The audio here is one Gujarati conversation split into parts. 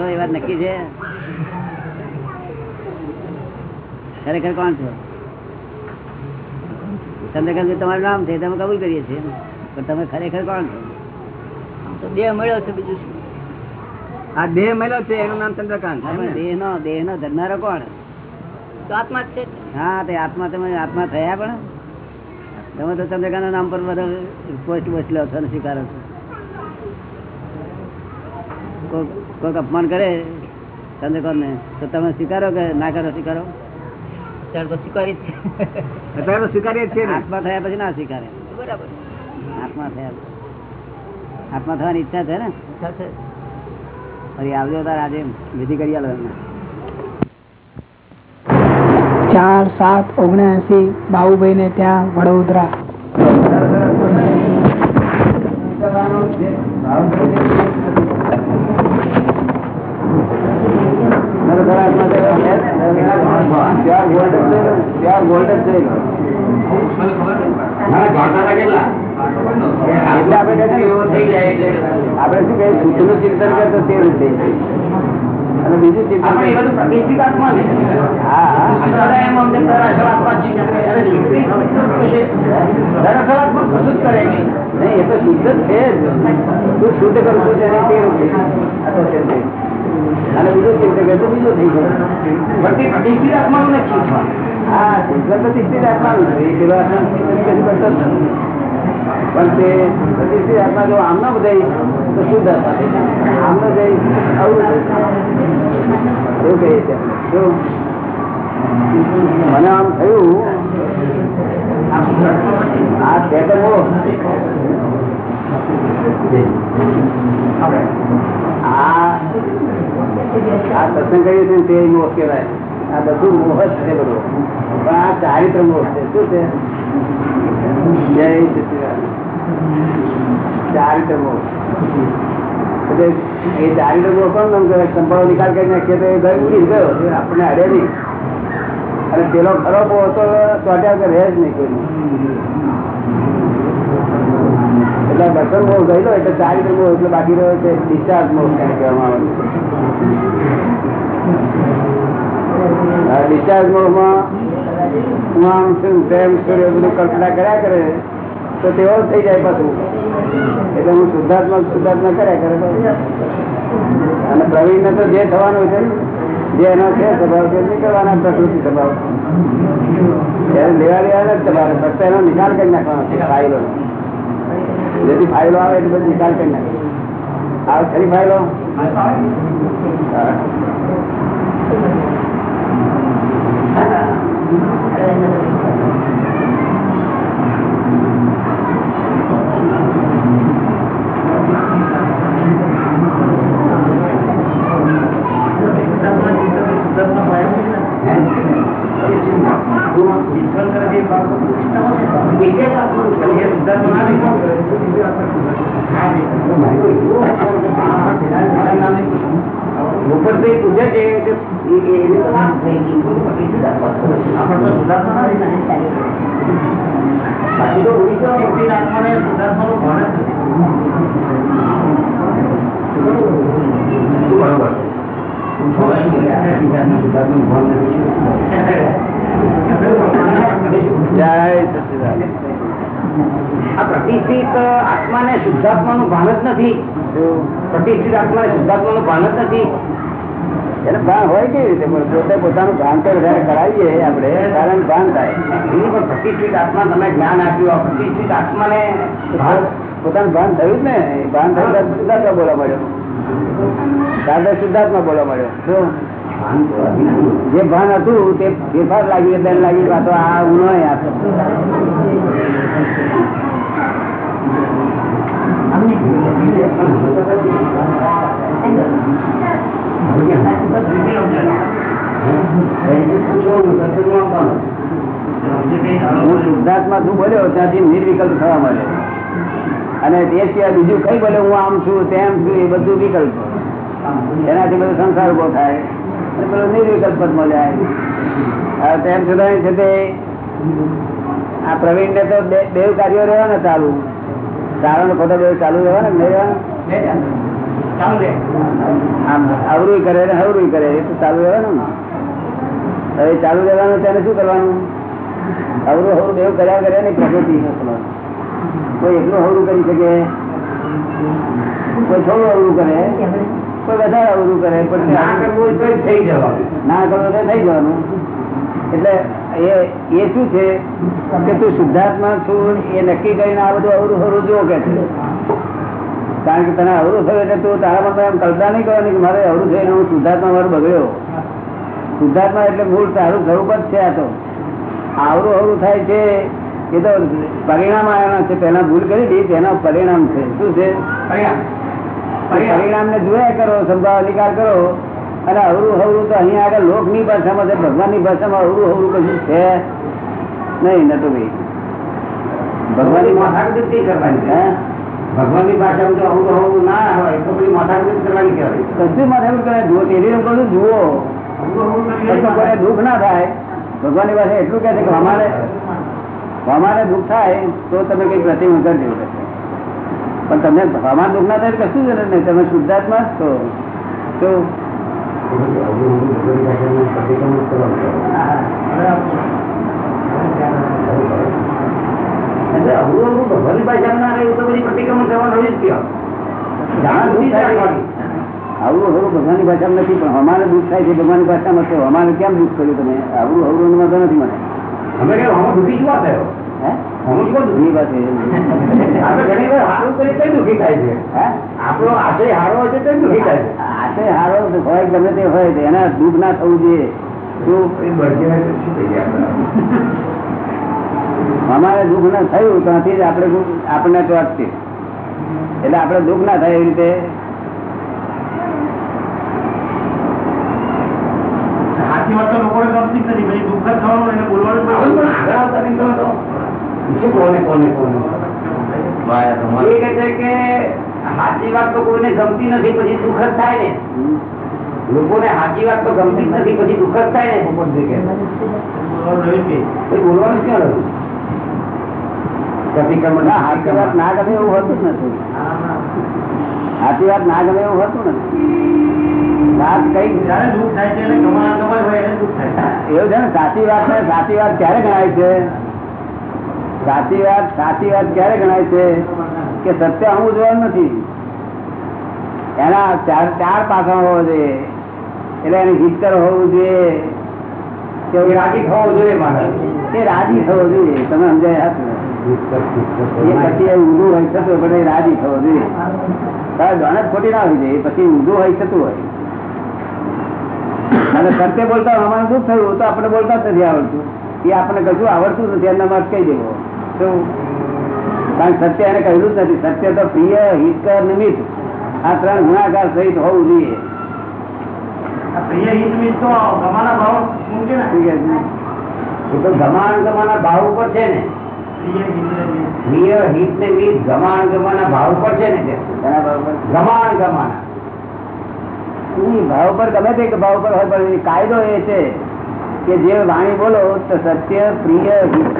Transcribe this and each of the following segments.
તો એ વાત નક્કી છે? ખરેખર કોણ છો? ચંદ્રકાંત તમારું નામ છે તમે કબૂલ કરીએ છીએ. પણ તમે ખરેખર કોણ છો? તો દેહ મળ્યો છે બીજું શું? આ દેહ મળ્યો છે એનું નામ ચંદ્રકાંત દેહ નો? દેહ નો ધરનારો કોણ? તો આત્મા છે. હા તે આત્મા તમે આત્મા થયા પણ? તમે તો ચંદ્રકાંત નામ પર બધો પોસ્ટ બોસ્ટ લો છો સ્વીકારો છો. કોઈક અપમાન કરે ચંદ્રકાંત ને તો તમે સ્વીકારો કે ના કરો સ્વીકારો? સ્વીકારી અત્યારે સ્વીકારીએ જ છીએ આત્મા થયા પછી ના સ્વીકારે. બરાબર. આત્મા થયા આત્મા થવાની ઈચ્છા છે ને? ઈચ્છા છે. ફરી આવજો તાર આજે વિધિ કરી આલો એમને. ચાર સાત ઓગણસી બાહુભાઈ ને ત્યાં વડોદરા. એટલે શું કહીએ સુખ સુખનું ચિંતન કરતો તે રીતે. અને બીજું ચિંતન નહીં. એ તો શુદ્ધ છે. તું શુદ્ધ કરું છું તેને તે રૂપે તો તે. અને બીજું ચિંતન કરતો બીજું થઈ ગયું. હા ચિંતન તો શિક્ષિત આત્માનું છે. એ પેલો આત્મા ચિંતન કશું કરતો નથી. પણ તે પ્રતિષ્ઠિત આત્મા જો આમ ના બધા તો શુદ્ધ આત્મા આમ ના જઈ આવું એવું કહીએ છીએ મને આમ થયું, આ ચેતનો આ આ સત્સંગ કરીએ છીએ તે મોહ કહેવાય આ બધું મોહ છે બધું. પણ આ ચારિત્ર મોહ છે. શું છે? જય. ચારિત્ર મોહ. એટલે એ ચારિત્ર મોહ નામ સંભાવ નિકાલ કરી નાખીએ તો એ ઘર ઉડી ગયો. આપણે અડે નહીં. અને પેલો ખરો મોહ તો ચોટ્યા રહે જ નહીં કોઈ. એટલે દર્શન મોહ ગયેલો એટલે ચારિત્ર મોહ એટલે બાકી રહ્યો છે ડિસ્ચાર્જ મોહ, કહેવામાં આવે ડિસ્ચાર્જ મોહમાં આમ છું તેમ છું બધું કલ્પના કર્યા કરે, તો તેઓ થઈ જાય પાછું. એટલે હું શુદ્ધાત્મા શુદ્ધાત્મા કર્યા કરે અને પ્રવીણ તો જે થવાનું છે જે એનો છે, સ્વભાવ છે, નીકળવાના પ્રકૃતિ સ્વભાવ એને લેવા લેવાના જ તમારે ફક્ત એનો નિકાલ કરી નાખવાનો છે, ફાઇલો. જેથી ફાઇલો આવે એટલે બધું નિકાલ કરી નાખે. આવે ખરી ફાઇલો? તો તો. બાકી તો સચિદાનંદ. આ પ્રતિષ્ઠિત આત્માને શુદ્ધાત્માનું ભાન જ નથી પ્રતિષ્ઠિત આત્માને શુદ્ધાત્માનું ભાન જ નથી એને ભાન હોય કેવી રીતે? પણ પોતે પોતાનું ભાન તો વધારે કરાવીએ, આપણે કારણ ભાન થાય. એની પણ પ્રતિષ્ઠિત આત્મા તમે જ્ઞાન આપ્યું, આ પ્રતિષ્ઠિત આત્માને ભાન પોતાનું ભાન થયું જ ને, એ ભાન થયું ત્યારે શુદ્ધાત્મા બોલવા મળ્યો ત્યારે શુદ્ધાત્મા બોલવા મળ્યો શું? જે ભાન હતું, તે ફેરફાર લાગ્યું એટલે એમ લાગ્યું કે આ તો આ ઉનો આ તો. હું નિર્વિકલ્પ થવા મળે અને તે સિવાય બીજું કઈ બોલે, હું આમ છું, તેમ છું, એ બધું વિકલ્પ. એનાથી બધો સંસાર ઊભો થાય. અને પેલો નિર્વિકલ્પ જ મળે હવે તેમ છતાં છે તે, આ પ્રવીણ ને તો બે કાર્યો રહેવાના ચાલુ. સારો ને ખોટો બે ચાલુ રહેવાના ને રહેવાના? આમ અવરું કરે ને હવરું કરે એ તો ચાલુ રહેવાનું ને. હવે ચાલુ રહેવાનું તેને શું કરવાનું? અવરું હવરું એવું કર્યા કરે ને પ્રગતિ કોઈ એટલું હવરું કરી શકે? કોઈ થોડું અવરું કરે? કોઈ વધારે અવરું કરે? પણ ના કરવું તો થઈ જવાનું. ના કરવું તો થઈ જવાનું. એટલે એ એ શું છે? કે તું શુદ્ધાત્મા છું એ નક્કી કરીને આ બધું અવરું હરું જો કે છે? કારણ કે તને અવરું થયું એટલે તું તારા મનમાં એમ કલ્પના નહીં કરવાની કે મારે અવરું થઈને હું શુદ્ધાત્મા મારું બગડ્યો. શુદ્ધાત્મા એટલે મૂળ તારું સ્વરૂપ જ છે આ તો. આવરું અવરું થાય છે એ તો પરિણામ આવ્યા છે. પહેલા ભૂલ કરી હતી તેના પરિણામ છે. શું છે? પરિણામ. ને જોયા કરો સંભાવ અધિકાર કરો. અને અવરું હવરું તો અહીંયા આગળ લોકની ભાષામાં છે ભગવાનની ભાષામાં અવરું હવરું કશું છે નહીં નતું ભાઈ ભગવાનની કરવાની. હે? ભગવાનની ભાષામાં જો આવું ના હોય તો બધી માથાકૂટ કરવાની કહેવાય. કશું માથે કરે જુઓ. તેરી કહું જુઓ કશું દુઃખ ના થાય ભગવાનની પાસે એટલું કહે છે કે અમારે અમારે દુઃખ થાય તો તમે કઈ પ્રતિમા કરજો. પણ તમને અમારે દુઃખ ના થાય કશું જ નહીં તમે શુદ્ધાત્મા જ છો. તો એટલે અવરું અવરું ભગવાનની ભાષામાં ના રહે તો બધી પ્રતિક્રમણ કરવાનું હોય જ કયો જાણ બુદ્ધિ જ રાખવાની. આવું હવરું ભગવાનની ભાષામાં નથી પણ અમારે દુઃખ થાય છે ભગવાનની ભાષામાં તો અમારે કેમ દુઃખ કર્યું તમે? આવું હવરું વાંધો નથી મને. અમે દુઃખી જ વાત થયો હારો હારો એના દુઃખ ના થવું જોઈએ. અમારે દુઃખ ના થયું ત્યાંથી જ આપણે આપણને તો એટલે આપણે દુઃખ ના થાય એવી રીતે. સાચી વાત તો કોઈને ગમતી નથી પછી દુઃખ જ થાય ને. લોકોને સાચી વાત તો ગમતી નથી પછી દુઃખ જ થાય ને. બોલવાનું ક્યાં રહ્યું? પ્રતિક્રમણ ના વાત ના ગમે એવું હોતું જ નથી. સાચી વાત ના ગમે એવું હોતું નથી. વાત કઈ જ્યારે દુઃખ થાય છે એવું ને? સાચી વાત ને સાચી વાત ક્યારે ગણાય છે? સાચી વાત સાચી વાત ક્યારે ગણાય છે? કે સત્ય હું જોવાનું નથી. એના ચાર ચાર પાસા હોવા જોઈએ. એટલે એની હિતકર હોવું જોઈએ. રાજી થવો જોઈએ મારે રાજી થવો જોઈએ, તમે સમજાય ઊંધું હોય થતું પણ રાજી થવો જોઈએ. તારે ખોટી ના હોય છે એ પછી ઊંધું હોય થતું હોય. અને સત્ય બોલતા અમારે દુઃખ થયું? તો આપણે બોલતા નથી આવડતું. એ આપણે કશું આવડતું નથી, એમના માર્ગ કહી દેવો. શું કારણ સત્ય એને કહ્યું જ નથી. સત્ય તો પ્રિય, હિતકર, નિમિત્ત. આ ત્રણ ગુણાકાર સહિત હોવું જોઈએ. પ્રિય હિત મિત તો ગમાના ભાવ મૂકે ને? એ તો ગમાન ગમાના ભાવ ઉપર છે ને. પ્રિય હિત ને મિત. પ્રિય હિત ને મીત ગમાન ગમાના ભાવ ઉપર છે ને તે. તેના ભાવ પર ગમાન. ગમાના ભાવ પર ગમે તે ભાવ પર હોય પણ એ કાયદો એ છે કે જે વાણી બોલો તો સત્ય પ્રિય હિત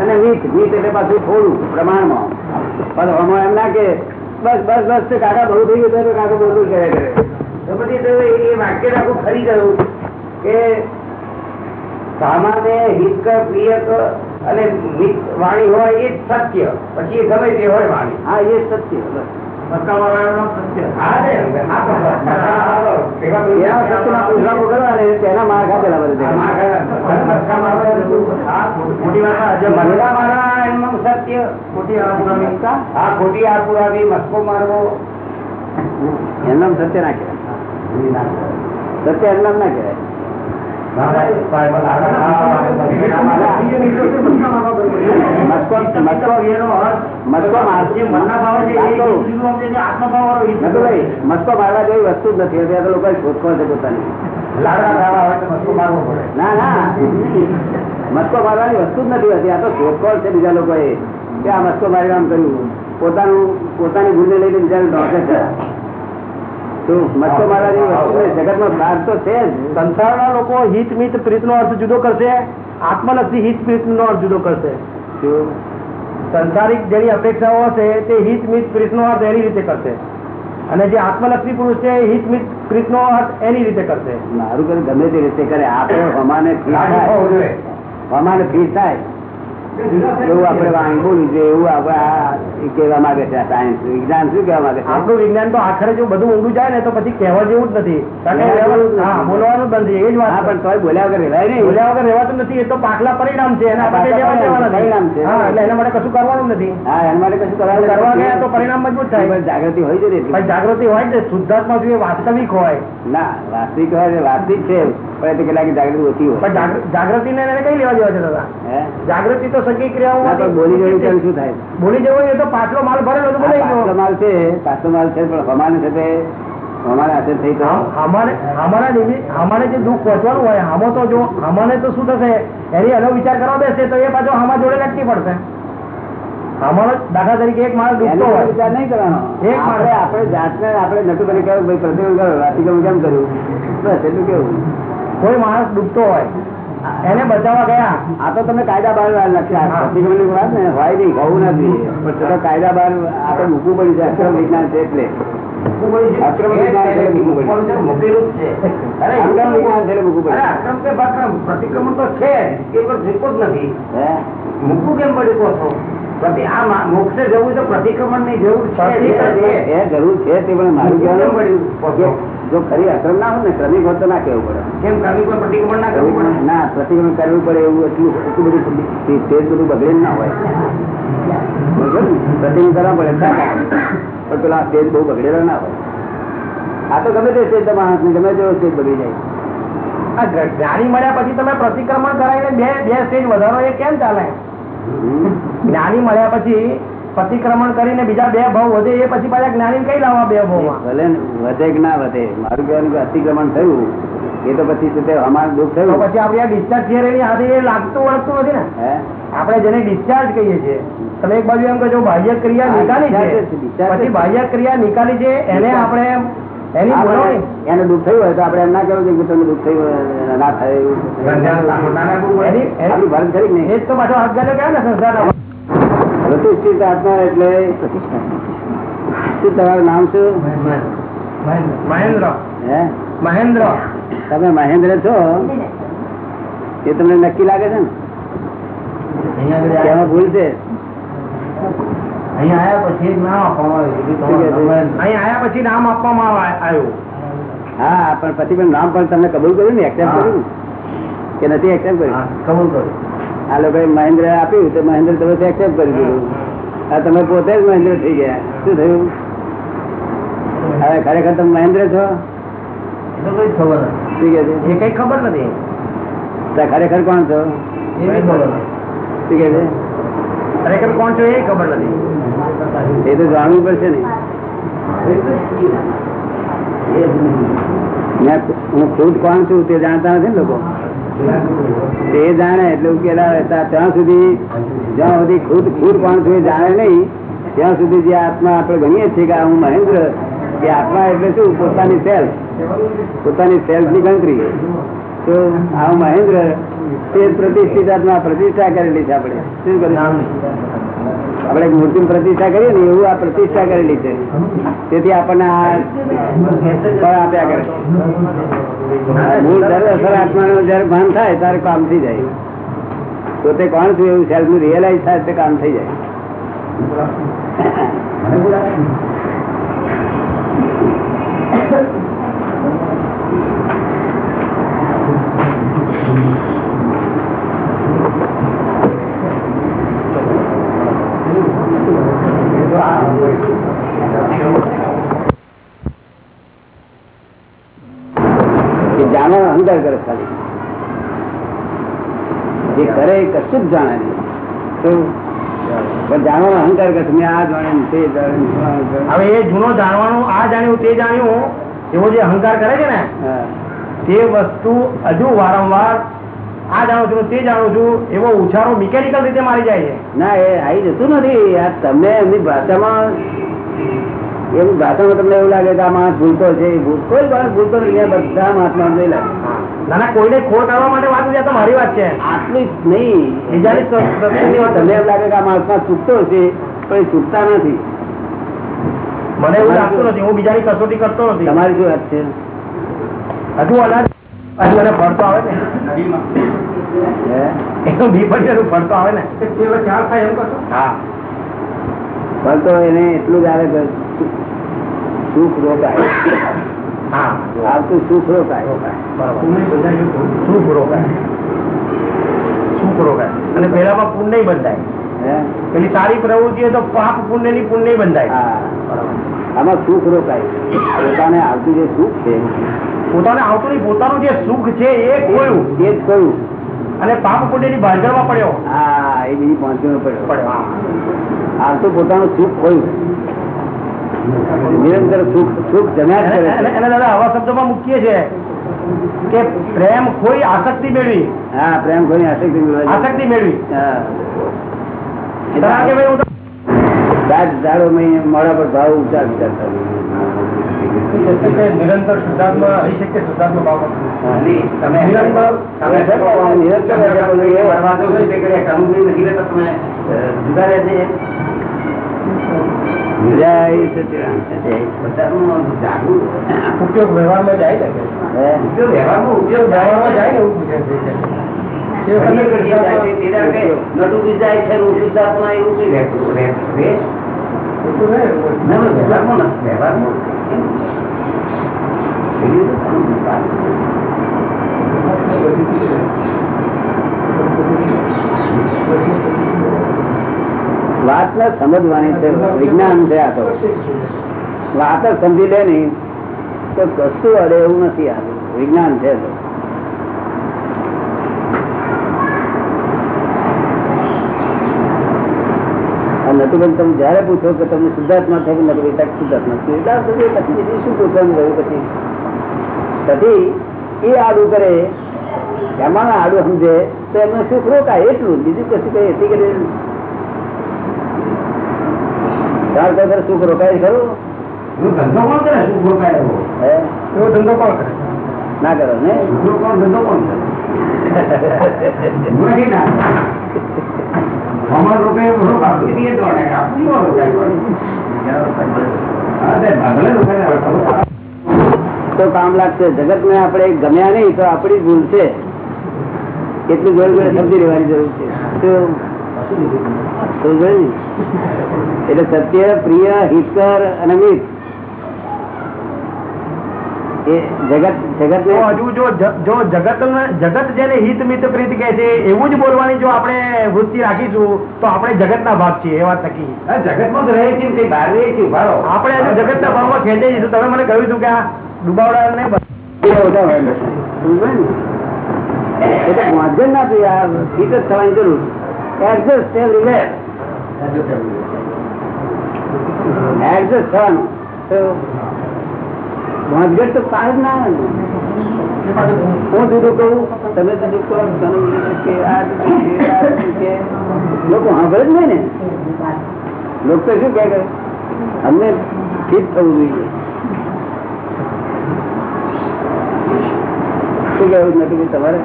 અને વીત વીત એટલે પાછું થોડું પ્રમાણમાં. પણ એમ ના કે બસ બસ બસ કાકા બહુ થઈ ગયું કાકા બહુ કરે. તો એ એ વાક્ય આખું ફરી ગયું કે સામાન્ય હિત પ્રિયક અને મિત વાણી હોય એ જ સત્ય. પછી એ ગમે તે હોય વાણી. હા એ સત્ય સત્ય. હા રે, હા તો બસ. એવા તો એના સત્યના પુસ્તકો કરવા ને તેના માર ખાધેલા બધે. મસ્કા મારવા આ એમનું સત્ય. ખોટી પુરાવી મસ્કો મારવો. એમનામ સત્ય ના સત્ય એમનામ ના કહેવાય મસ્કો મારવા જેવી વસ્તુ જ નથી અત્યારે લોકો શોધખોળ છે પોતાની ના ના મસ્કો મારવાની વસ્તુ જ નથી હતી. આ તો શોધખોળ છે બીજા લોકોએ. કે આ મસ્કો મારી આમ કર્યું. પોતાનું પોતાની ભૂલને લઈને બીજાને ઢોકે છે. નહીં. જગતનો સાર તો છે સંસારના લોકો હિત મિત પ્રીત નો અર્થ જુદો કરશે. આત્મલક્ષી હિત પ્રીત નો અર્થ જુદો કરશે. સંસારિક જેની અપેક્ષાઓ હશે તે હિત મિત પ્રીત નો અર્થ એની રીતે કરશે. અને જે આત્મલક્ષી પુરુષ છે હિત મિત પ્રીત નો અર્થ એની રીતે કરશે. મારું કરે ગમે તે રીતે કરે. આપણે થાય. હમાને ફીટ થાય. એવું આપડે વાંગવું જોઈએ એવું આપડે કેવા માંગે છે સાયન્સ વિજ્ઞાન શું કેવા માંગે છે? આપણું વિજ્ઞાન તો આખરે જો બધું ઊંડું જાય ને તો પછી કહેવા જેવું જ નથી. બોલવાનું જ નથી એ જ વાત પણ તોય બોલ્યા વગર રહેવાય નહીં. બોલ્યા વગર રહેવાતું નથી એ તો પાછલા પરિણામ છે એના માટે પરિણામ છે. એટલે એના માટે કશું કરવાનું નથી. હા એના માટે કશું કરવાનું કરવા ગયા તો પરિણામ મજબૂત થાય. પણ જાગૃતિ હોય છે જાગૃતિ હોય છે શુદ્ધાત્મા જોઈએ વાસ્તવિક હોય. ના વાસ્તવિક હોય વાસ્તવિક છે. પણ એ કેટલાક જાગૃતિ ઓછી હોય. પણ જાગૃ- જાગૃતિને એને કઈ લેવા દેવા છે દાદા? જાગૃતિ તો સગી ક્રિયાઓ બોલી જવું કેમ શું થાય? બોલી જવું એ તો પાછલો માલ ભરેલો તો બોલાઈ ગયો. માલ છે પાછલો માલ છે પણ હમાને છે તે હમાને હાથે થઈ તો. અમારે અમારા નિમિત્ત અમારે જે દુઃખ પહોંચવાનું હોય આમાં તો જો અમારે તો શું થશે? એની એનો વિચાર કરવા બેસે તો એ પાછો આમાં જોડે લટકી પડશે. અમારો દાખલા તરીકે એક માણસ દુખતો હોય. વિચાર નહીં કરવાનો. એક માણસ- આપણે જાતને આપણે નતું કરી કહ્યું ભાઈ પ્રતિક્રમણ કરો રાતિક્રમણ કેમ કર્યું? બસ એટલું કેવું. કોઈ માણસ દુખતો હોય. એને બચાવવા ગયા. આ તો તમે કાયદા બહાર લખ્યા. ની વાત ને હોય નહીં કહું નથી. કાયદા બહાર આપણે મૂકવું પડ્યું છે અક્રમ વિજ્ઞાન છે એટલે. અક્રમ વિજ્ઞાન છે મૂકવું પડ્યું જ અક્રમ વિજ્ઞાન છે મૂકવું અરે અક્રમ કે પ્રતિક્રમણ તો છે એ પર જીતવું જ નથી? મૂકવું કેમ પડ્યું કહો મોક્ષે જવું તો પ્રતિક્રમણની જરૂર છે. જરૂર છે તે પણ મારું કહેવાનું પડ્યું જો- ખરી અક્રમ ના હોય ને ક્રમિક હોત તો ના કેવું પડે. કેમ પર પ્રતિક્રમણ ના કરવું પડે? ના પ્રતિક્રમણ કરવું પડે એવું એટલું એટલું બધું તેજ બધું બગડે ના હોય. પ્રતિક્રમણ કરવા પડે પણ પેલા તેજ બહુ બગડેલો ના હોય. આ તો ગમે તે સ્ટેજ માણસ ને ગમે તેવો સ્ટેજ બગડી જાય. જ્ઞાની મળ્યા પછી તમે પ્રતિક્રમણ કરાવીને બે બે સ્ટેજ વધારો એ કેમ ચાલે? જ્ઞાની મળ્યા પછી પ્રતિક્રમણ કરીને બીજા બે ભાવ વધે એ પછી પાછા જ્ઞાની કઈ લાવવા બે ભાવ ભલે વધે કે ના વધે મારું કહેવાનું કે અતિક્રમણ થયું એ તો પછી શું અમારું દુઃખ થયું. પછી આપણે આ ડિસ્ચાર્જ થિયરી હાથે એ લાગતું વળગતું નથી ને? હે? આપણે જેને ડિસ્ચાર્જ કહીએ છીએ તમે એક બાજુ એમ કહો બાહ્ય ક્રિયા નિકાલી છે છે, પછી બાહ્ય ક્રિયા નિકાલી છે એને આપણે એની એને દુઃખ થયું હોય તો આપડે એમ ના કહેવું કે તમને દુઃખ થયું ના થાય એવું. એની આપણી ભારત એ તો પાછો હાથ ગાલ્યો કહેવાય ને સંસારના પ્રતિષ્ઠિત આત્મા એટલે શું તમારું નામ શું? મહેન્દ્ર. મહેન્દ્ર. તમે મહેન્દ્ર છો? એ તમને નક્કી લાગે છે ને? ભૂલ છે? અહીંયા આયા પછી નામ આપવામાં આવ્યું. અહીં આયા પછી નામ આપવામાં આવ્યું. હા પણ પછી પણ નામ પણ તમને કબૂલ કર્યું ને? એક્સેપ્ટ કર્યું કે નથી એક્સેપ્ટ કર્યું? કબૂલ કર્યું. આ લોકો મહેન્દ્ર આપ્યું તો મહેન્દ્ર તમે એક્સેપ્ટ કરી દીધું. આ તમે પોતે જ મહેન્દ્ર થઈ ગયા. શું થયું? હવે ખરેખર તમે મહેન્દ્ર છો? એ ખબર નથી. છે? એ કઈ ખબર નથી. ખરેખર કોણ છો? એ બી ખબર નથી. શું કે છે? ખરેખર કોણ છો એ ખબર નથી. એ તો જાણવું પડશે ને. હું ખુદ કોણ છું તે જાણતા નથી ને લોકો? તે જાણે એટલે ઉકેલા ત્યાં સુધી, જ્યાં સુધી ખુદ ખુદ પણ સુધી જાણે નહીં, ત્યાં સુધી જે આત્મા આપણે ગણીએ છીએ કે હું મહેન્દ્ર, એ આત્મા એટલે શું? પોતાની સેલ્ફ પોતાની સેલ્ફની ગણતરી. તો આ મહેન્દ્ર, તે પ્રતિષ્ઠિત આત્મા પ્રતિષ્ઠા કરેલી છે આપણે. શું કર્યું? આપણે મૂર્તિ પ્રતિષ્ઠા કરીએ ને એવું આ પ્રતિષ્ઠા કરેલી છે. તેથી આપણને આ ફળ આપ્યા કરે. મૂળ દર અસર આત્માનું જયારે ભાન થાય ત્યારે કામ થઈ જાય. પોતે કોણ છું એવું સેલ્ફનું રિયલાઇઝ થાય તે કામ થઈ જાય. એ જાણો અહંકાર કરે ખાલી જે કરે એ કશું જ જાણે નહીં. પણ જાણવાનો અહંકાર કે મેં આ જાણે તે જાણે હવે એ જૂનો જાણવાનું આ જાણ્યું તે જાણ્યું એવો જે અહંકાર કરે છે ને તે વસ્તુ હજુ વારંવાર આ જાણું છું તે જાણું છું એવો ઉછાળો મિકેનિકલ રીતે મારી જાય છે. ના એ આવી જતું નથી. આ તમને એમની ભાષામાં એમની ભાષામાં તમને એવું લાગે કે આ માણસ ભૂલતો છે કોઈ માણસ ભૂલતો નથી બધા મહાત્મા જોઈ લાગે. ના ના કોઈને ખોટ આવવા માટે વાત નથી તો મારી વાત છે. આટલું જ નહીં. બીજાની વાત તમને એમ લાગે કે આ માણસમાં ચૂકતો છે પણ એ ચૂકતા નથી. મને એવું લાગતું નથી હું બીજાની કસોટી કરતો નથી. તમારી શું વાત છે? હજુ અનાજ હજુ એને ફળતો આવે ને? એનું બી પડી આવે ને. હા. પણ એને એટલું જ આવે સુખ રોગ રોકાય. હા. આવતું સુખ રોકાય. સુખ રોકાય. સુખ રોકાય. અને પેલામાં પુણ્ય બંધાય. પેલી સારી પ્રવૃત્તિ તો પાપ પુણ્યની પુણ્ય બંધાય આમાં સુખ રોકાય. પોતાને આવતું જે સુખ છે પોતાને આવતું નહીં પોતાનું જે સુખ છે એ કોયું એ જ કયું અને પાપ પુણ્યની ભાંજગડમાં પડ્યો. હા એ બીજી પહોંચ્યો પડ્યો. આવતું પોતાનું સુખ ખોયું. નિરંતર સુખ સુખ જમ્યા કરે એને દાદા આવા શબ્દોમાં મૂકીએ છે કે પ્રેમ કોઈ આસક્તિ મેળવી. હા પ્રેમ કોઈ આસક્તિ મેળવી આસક્તિ મેળવી. મેં મોડા પર ભાવ ઊંચા વિચાર નિરંતર શુદ્ધાત્મા શકે શુદ્ધાત્મા ભાવ તમે નિરંતર નિરંતર જુદા રહે છે જય સચિદાનંદ. બધાનું જાગૃત ઉપયોગ વ્યવહારમાં જાય ને હે? ઉપયોગ વ્યવહારનો ઉપયોગ વ્યવહારમાં જાય ને એવું પૂછે છે વાત. સમજવાની છે, વિજ્ઞાન છે આ તો. વાત જ સમજી લે નહીં, તો કશું અડે એવું નથી આ. વિજ્ઞાન છે નટુબેન, તમે જયારે પૂછો કે તમને શુદ્ધાત્મા થાય કે નટુભાઈ શુદ્ધાત્મા છે પછી બીજું શું પૂછવાનું રહ્યું પછી? પછી એ આડું કરે એમાં આડું સમજે, તો એમને સુખ રોકાય એટલું બીજું કશું કઈ એટલી કરી ચાર કદર સુખ રોકાય ખરું? ધંધો કોણ કરે? સુખ રોકાય એવો? ધંધો કોણ કરે? ના કરો ને? કોણ ધંધો કોણ. અમારો તે કામ લાગશે. જગત ને આપણે ગમ્યા નહીં તો આપણી ભૂલ છે. કેટલી જોડે જોડે સમજી લેવાની જરૂર છે? એટલે સત્ય પ્રિય હિતકર અને મિત. જગત જગત હજુ જો જો જગત જગત જેને હિત મિત પ્રીત કહે છે એવું જ બોલવાની જો આપણે વૃત્તિ રાખીશું તો આપણે જગતના ભાગ છીએ એ વાત નક્કી. જગત જગતમાં જ રહે છે ને કઈ બહાર રહે છે ઊભા આપણે હજુ જગતના ભાવમાં ખેંચાઈ જઈશું તમે મને કહ્યું હતું કે આ ડુબાવડા ને એટલે વાંધો ના. થયું યાર હિત જ થવાની જરૂર એડજસ્ટ એડજસ્ટ થવાનું તો વાંધગઢ તો પાર જ ના આવે હું જુદું કહું તમે જુદું કહો તમે આ લોકો સાંભળે જ નહીં ને. લોકો તો શું કહે કે અમને ઠીક થવું જોઈએ. શું કહેવું? નથી તમારે.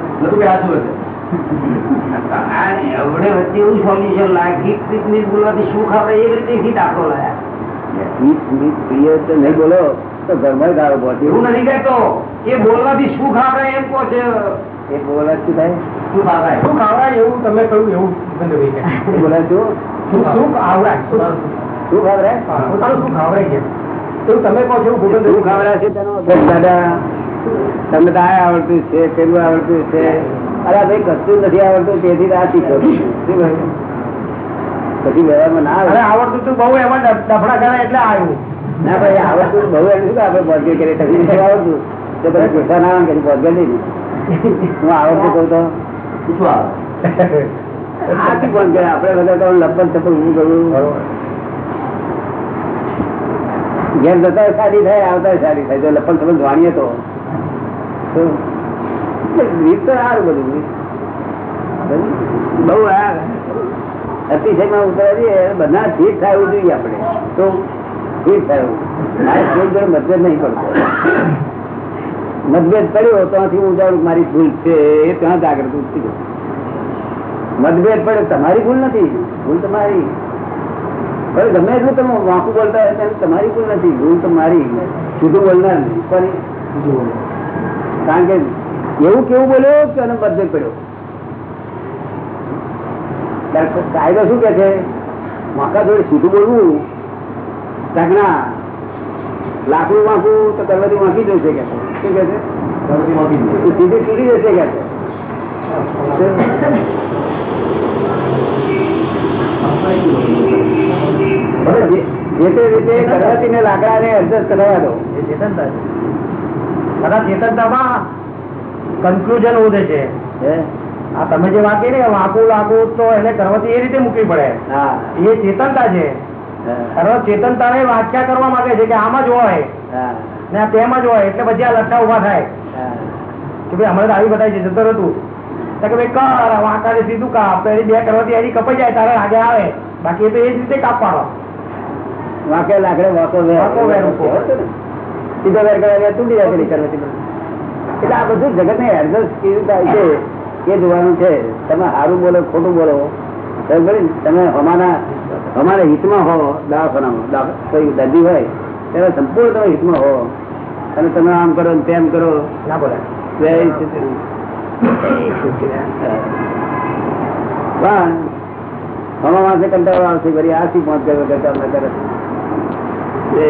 આ વચ્ચે એવું સોલ્યુશન લાગે. હિત પિત મિત બોલવાથી શું ખબર? એવી રીતે હિત દાખલો લાયા ગીત ગીત પ્રિય તો નહીં બોલો તો ઘરમાં ગાળો પહોંચે. એવું નથી કહેતો. એ બોલવાથી શું ખાવડે એમ કહો છે. એ બોલા શું થાય? શું ખાવડાય શું ખાવડાય એવું તમે કહ્યું એવું બંધ બોલા શું શું શું શું ખબર? પોતાનું શું ખાવડાય કે એવું તમે કહો છો એવું શું ખબર છે તેનો? દાદા તમને તો આ આવડતું છે પેલું આવડતું છે. અરે ભાઈ કશું નથી આવડતું તેથી આ શીખો. પછી વ્યવહારમાં ના આવે. આવડતું તું બહુ એમાં ડફ- ડફડા કરે એટલે આવ્યું. ના ભાઈ આવડતું બહુ એમ શું આપણે બોધગીર કરીએ તકલીફ નથી આવડતું. તો પછી પૈસા ના આવે કે બોલગે નહીં. હું આવડતું કહું તો? શું આવે? આપણે બધા તો લપન ચપ્પલ હું કહ્યું? ઘેર જતા સારી થાય આવતા સારી થાય. જો લપન થપન ધોવાણીએ તો તો તો સારું બધું બહુ આ અતિશયમાં ઉતરવા દઈએ બધા ઠીક થવું જોઈએ આપણે તો ઠીક થયું મારે કોઈ જોડે મતભેદ નહીં પડતો મતભેદ પડ્યો ત્યાંથી હું જાણું મારી ભૂલ છે એ ત્યાં જાગૃત ઉઠી ગયો મતભેદ પડે તમારી ભૂલ નથી ભૂલ તમારી. ભલે ગમે એટલું તમે વાંકું બોલતા હોય તમારી ભૂલ નથી ભૂલ તો મારી. જુદું બોલનાર નહીં પણ કારણ કે એવું કેવું બોલ્યો કે અને બધે પડ્યો? કાયદો શું કે છે? માકા જોડે સીધું બોલવું? કાંક ના લાકડું વાંકું તો કરવાથી વાંકી જશે કે શું કે છે? સીધી જશે કે. જે- તે રીતે કરવતીને લાકડાને adjust કરાવવા દો એ ચેતનતા છે. ચેતનતામાં કન્ક્લુઝન ઉદે છે? આ તમે જે વાત કરી વાંકું લાગુ તો એને કરવાથી એ રીતે મૂકવી પડે. એ ચેતનતા છે. ચેતનતા ચેતનતાને વ્યાખ્યા કરવા માંગે છે કે આમાં જ હોય. ને તેમ જ હોય એટલે પછી આ લક્ષા ઊભા થાય. કે ભાઈ હમણાં તો આવી બતાવી છે જતો હતું. કે ભાઈ કર વાંકા સીધું કાપ એની બે કરવાથી એની કપાઈ જાય તારે આગળ આવે. બાકી એ તો એ જ રીતે કાપવાનો. વાંકે લાકડે વાંકો વેર. સીધો વેર કરે તૂટી જાય પર. એટલે આ બધું જગત ને એડજસ્ટ કેવી થાય છે એ જોવાનું છે. તમે સારું બોલો ખોટું બોલો? તમે અમારા અમારા હિતમાં હો દવાખાનામાં. દવા- કોઈ દર્દી હોય ત્યારે સંપૂર્ણ તમે હિતમાં હો. અને તમે આમ કરો તેમ કરો. ના બોલે. જય સચિદાનંદ. પણ હમણાં માસે કંટાળો આવશે ફરી આ શી પહોંચ ગયો કરતા કરે.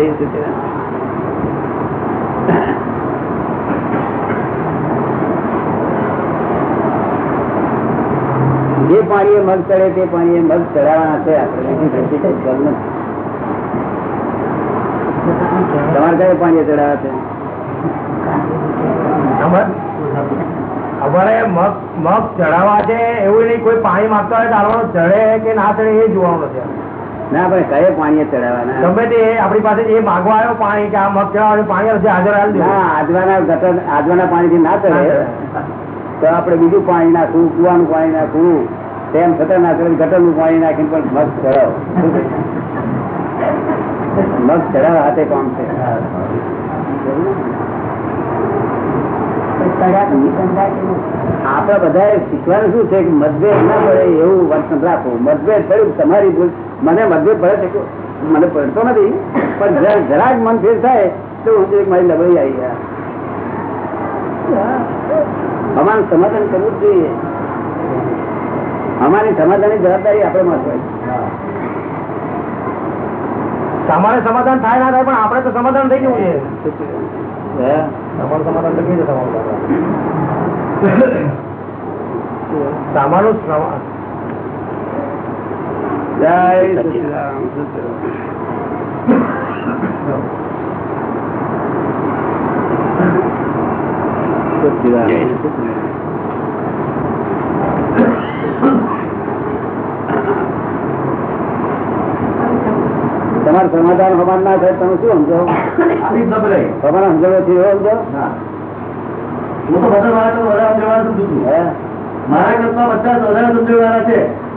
જય જે પાણીએ મગ ચડે તે પાણીએ મગ ચડાવવાના છે. આપણે. તમારે કયું પાણી ચડાવે છે? અમારે મગ મગ ચડાવવા છે એવું નહીં કોઈ પાણી માંગતા હોય ચાલવાનું ચડે કે ના ચડે એ જોવાનું છે. ના પણ કયે પાણી ચડાવવાના? ગમે તે આપણી પાસે એ માગવા આવ્યો પાણી કે આ મગ ચડાવવાનું પાણી હાજર આજવાના ગટર આજવાના પાણીથી ના ચડે. તો આપણે બીજું પાણી નાખવું કુવાનું પાણી નાખવું. તેમ છતાં ના કરે ગટરનું પાણી નાખીને પણ મગ ચડાવો. મગ ચડાવવા હાથે કામ છે? આપડે બધા શીખવાનું શું છે કે મતભેદ ના પડે એવું વર્તન રાખો. મતભેદ પડ્યું તમારી ભૂલ. મને મતભેદ પડે છે મને પડતો નથી, પણ જરાક મન ફેર થાય તો હું મારી લબડી આવી ગયા. સમાધાન કરવું જ જોઈએ. અમારી સમાધાનની જવાબદારી આપણે માં તમારે સમાધાન થાય ના થાય પણ આપણે તો સમાધાન થઈ જવું છે તમારું સમાધાન થઈ ગયું તમારું તમારું જય સચિદાન. તમારું સમાધાન સમાન ના થાય તમે શું સમજો? તમારા સમજણથી એવો સમજો? હે?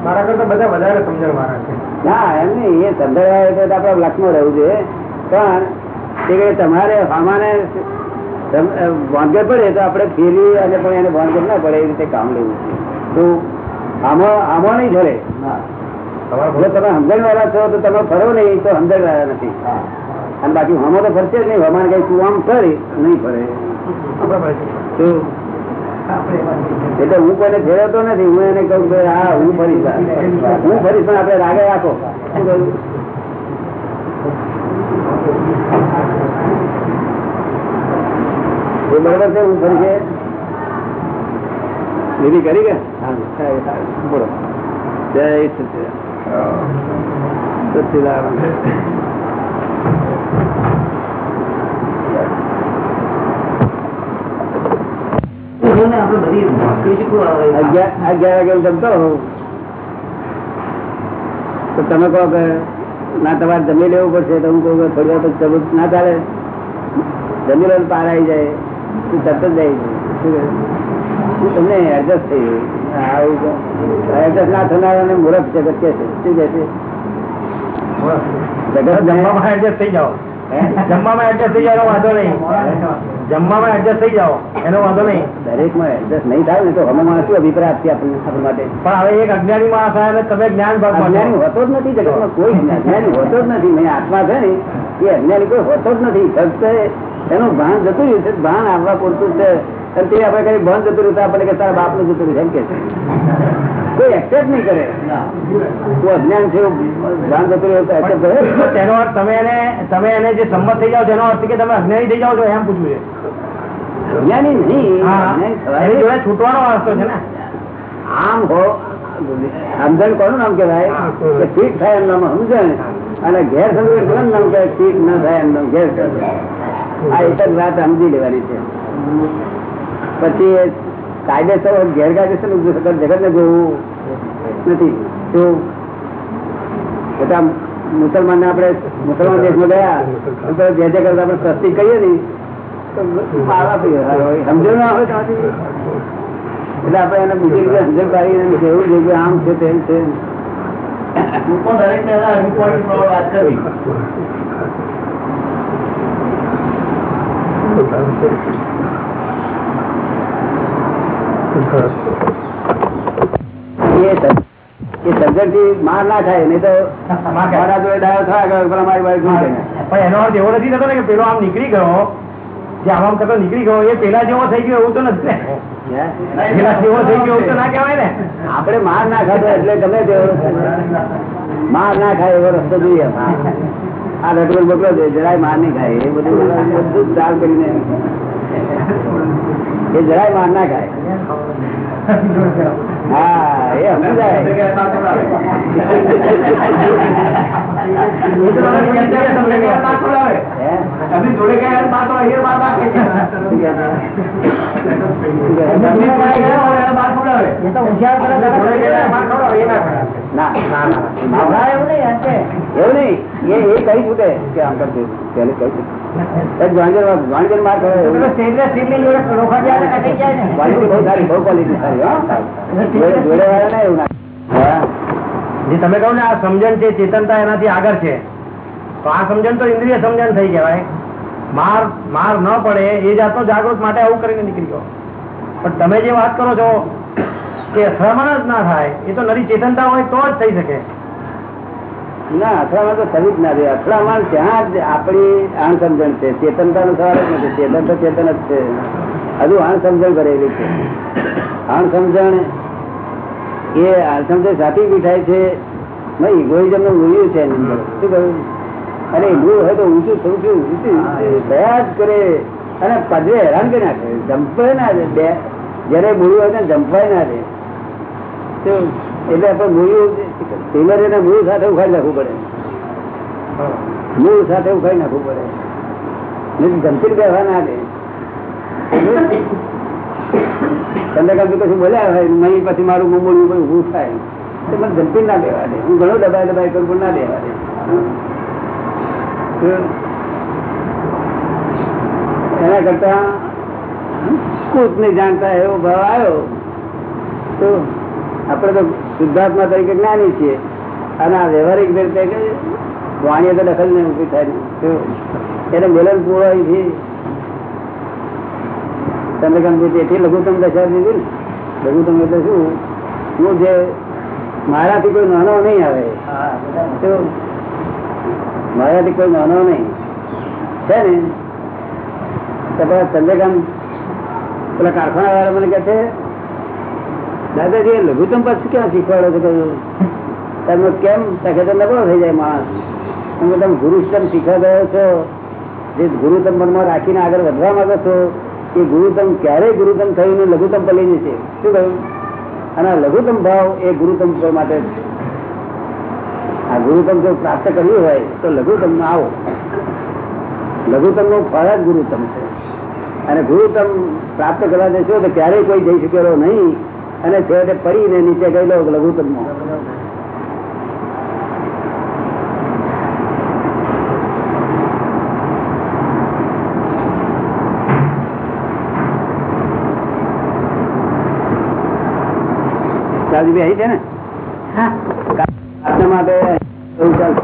મારા કરતા બધા વધારે સમજણ વાળા છે. ના એમ નહીં એ સંભળાય એટલે તો આપડે લક્ષમાં રહેવું જોઈએ. પણ તમારે સામાને ભાંગે પડે તો આપણે ફેરી અને પણ એને ભાંગે ના પડે એ રીતે કામ લેવું તો આમાં આમાં નહીં ઠરે જો તમે સમજણ વાળા છો તો તમે ફરો નહીં તો સમજણ વાળા નથી અને બાકી હમો તો ફરશે જ નહીં હમારે કઈ તું આમ ફરે નહીં ફરે. એટલે હું કોઈને ફેરવતો નથી હું એને કહું કે હા હું ફરીશ હું. ફરીશ પણ આપણે રાગે રાખો. એ બરોબર છે હું ફરી છે વિધિ કરી કે? બોલો. જય સચિદાનંદ તમે કહો કે, ના, તમારે જમી લેવું પડશે. તો હું કહું કે, થોડી વાર પછી ના ચાલે. જમી લો પાર આવી જાય. તરત જ જાય. તમને એડજસ્ટ થઈ ગયું? આવું ના થનાર અને મૂર્ખ જગત કે છે શું કે છે જમવામાં એડજસ્ટ થઈ જાઓ જમવામાં એડજસ્ટ થઈ જાય વાંધો નહીં. જમવામાં એડજસ્ટ થઈ જાઓ એનો વાંધો નહીં. દરેકમાં એડજસ્ટ નહીં થાય ને તો હમણાં શું અભિપ્રાય આપતી આપણને આપણા માટે? પણ હવે એક અજ્ઞાની માણસ આવે તમે જ્ઞાન ભાગ અજ્ઞાની હોતો જ નથી જગતમાં કોઈ અજ્ઞાની હોતો જ નથી. મેં આત્મા છે ને એ અજ્ઞાની કોઈ હોતો જ નથી. ફક્ત એનું ભાન જતું રહ્યું છે ભાન આવવા પૂરતું છે. અને તે આપણે કઈ ભાન જતું રહ્યું આપણે કે તારા બાપનું જતું રહ્યું એમ કે કોઈ એક્સેપ્ટ નહીં કરે. તું અજ્ઞાન છે એવું જતું રહ્યું એક્સેપ્ટ કરે. તેનો અર્થ તમે એને તમે એને જે સંમત થઈ જાઓ તેનો અર્થ કે તમે અજ્ઞાની થઈ જાઓ છો એમ પૂછવું છે. અજ્ઞાની નહીં છૂટવાનો રસ્તો છે ને. આમ હો સમજણ કોનું નામ કેવાય કે ઠીક થાય એમ નામ સમજણ? અને ઘેર સમજણ કોનું નામ કહેવાય? ઠીક ના થાય એમ નામ ઘેર સમજણ આ એક જ વાત સમજી લેવાની છે. પછી એ કાયદેસર ગેરકાયદેસર જગત ને જોવું નથી. તો બધા મુસલમાન ને આપણે મુસલમાન દેશમાં ગયા જે જે કરતા આપણે સસ્તી કહીએ ને સમજણ ના હોય એટલે આપણે એને બીજી રીતે સમજણ એને કેવું કે આમ છે તેમ છે. માર ના થાય નહીં તો મારા જોડે ડાયો થયા કરે પેલા મારી બાજુ પણ એનો અર્થ એવો નથી થતો ને કે પેલો આમ નીકળી ગયો જે આમ આમ થતો નીકળી ગયો એ પેલા જેવો થઈ ગયો એવું તો નથી. ને હે? પેલા જેવો થઈ ગયો એવું તો ના કહેવાય ને. આપણે માર ના ખાતો એટલે ગમે તેવો માર ના ખાય એવો રસ્તો જોઈએ. આ રટવલ બગડો છે જરાય માર નહીં ખાય. એ બધું બધું દાળ કરીને એ જરાય માર ના ખાય. હા એ સમજી જાય હે? ના એવું નહીં એ એ કઈ છૂટે કે આમ પેલે કઈ છૂટે. જે તમે કહો ને આ સમજણ છે ચેતનતા એનાથી આગળ છે. તો આ સમજણ તો ઇન્દ્રિય સમજણ થઈ કહેવાય. માર માર ન પડે એ જાતનો જાગૃત માટે આવું કરીને નીકળી ગયો. પણ તમે જે વાત કરો છો કે અથડામણ જ ના થાય એ તો નરી ચેતનતા હોય તો જ થઈ શકે. ના અથડામણ તો થવી જ ના રહી. અથડામણ ત્યાં જ આપણી અણસમજણ છે. ચેતનતા નો સવાલ જ નથી. ચેતન તો ચેતન જ છે. હજુ અણસમજણ કરેલી છે. અણસમજણ એ અણસમજણ સાથે બીઠાય છે. નહીં ઇગોઇઝમનું મૂલ્યું છે એની અંદર. શું કહ્યું? અને મૂળ હોય તો ઊંચું થવું છું ઊંચું દયા જ કરે. અને પદવે હેરાન કરી નાખે. જંપાય ના દે. બે જયારે મૂળ હોય ને જંપાય ના દે? એટલે આપણે મૂળ્યું ટેલર એને મૂળ સાથે ઉખાડી નાખવું પડે. મૂળ સાથે ઉખાડી નાખવું પડે. નહીં તો ના દે ચંદ્રકાંત કશું બોલ્યા હોય નહીં પછી મારું મું બોલવું કોઈ ઊભું થાય. તો મને ધમકી ના દેવા દે. હું ઘણો દબાઈ દબાઈ કરું પણ ના દેવા દે. એના કરતા કૂત નહીં જાણતા એવો ભાવ આવ્યો. તો આપણે તો શુદ્ધાત્મા તરીકે જ્ઞાની છીએ. અને આ વ્યવહારિક રીતે કે, વાણીએ તો દખલ ને ઊભી થાય એટલે મિલન પૂરો તમે ગમતી એટલી લઘુત્તમ દશા દીધી ને? લઘુત્તમ એટલે શું? હું જે મારાથી કોઈ નાનો નહીં આવે. મારાથી કોઈ નાનો નહીં. છે ને? ચંદ્રકાંત, પેલા કારખાના વાળા મને કહે છે દાદાજી લઘુત્તમ પદ ક્યાં શીખવાડો છો તમે? કેમ? તકે નબળો થઈ જાય માણસ. તમે તમે ગુરુસ્તમ શીખવા ગયો છો. જે ગુરુતમ મનમાં રાખીને આગળ વધવા માંગો છો, એ ગુરુતમ ક્યારેય ગુરુતમ થયું ને લઘુત્તમ પલીને છે. શું કહ્યું? અને લઘુત્તમ ભાવ એ ગુરુતમ માટે આ ગુરુતમ જો પ્રાપ્ત કર્યું હોય, તો લઘુત્તમ આવો. લઘુત્તમનું ફળ જ ગુરુતમ છે. અને ગુરુતમ પ્રાપ્ત કરવા દેશો તો ક્યારેય કોઈ જઈ શકેલો નહીં. અને છેવટે પડીને નીચે ગયેલો લઘુત્તમ ચાલજી આવી છે ને? માટે એવું ચાલશે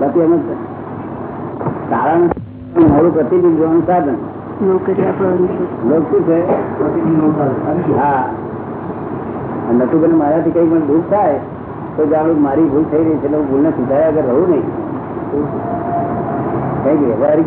બાકી એમ તારાનું મોડું પ્રતિબિંબ જોવાનું સાધન. અને નટુભાઈ મારાથી કઈ પણ દુઃખ થાય તો જાણું મારી ભૂલ થઈ રહી છે એટલે હું ભૂલને સુધાર્યા આગળ રહું નહીં. કઈ વ્યવહારિક